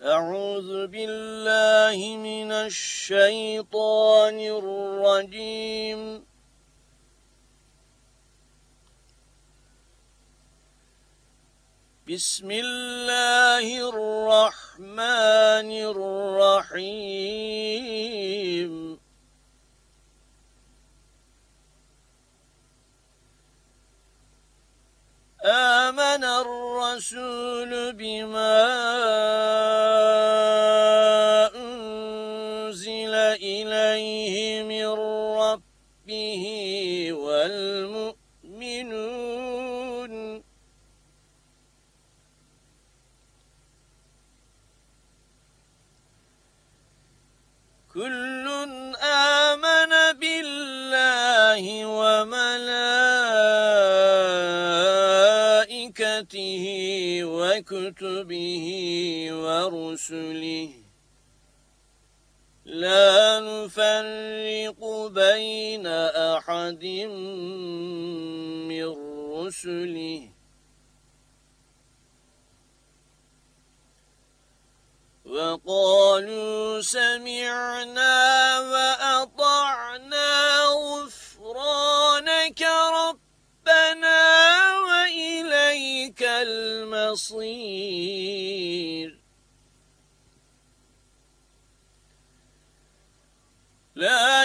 أعوذ بالله من الشيطان الرجيم. بسم الله الرحمن الرحيم. آمن الرسول بما ربه والمؤمنون. كل آمن بالله وملائكته وكتبه ورسله. لا نفرق بين أحد من رسله. وقالوا سمعنا وأطعنا غفرانك ربنا وإليك المصير لا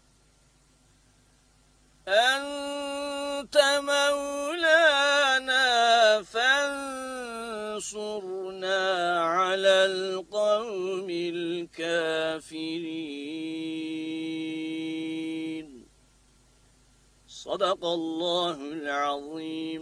الكافرين. صدق الله العظيم.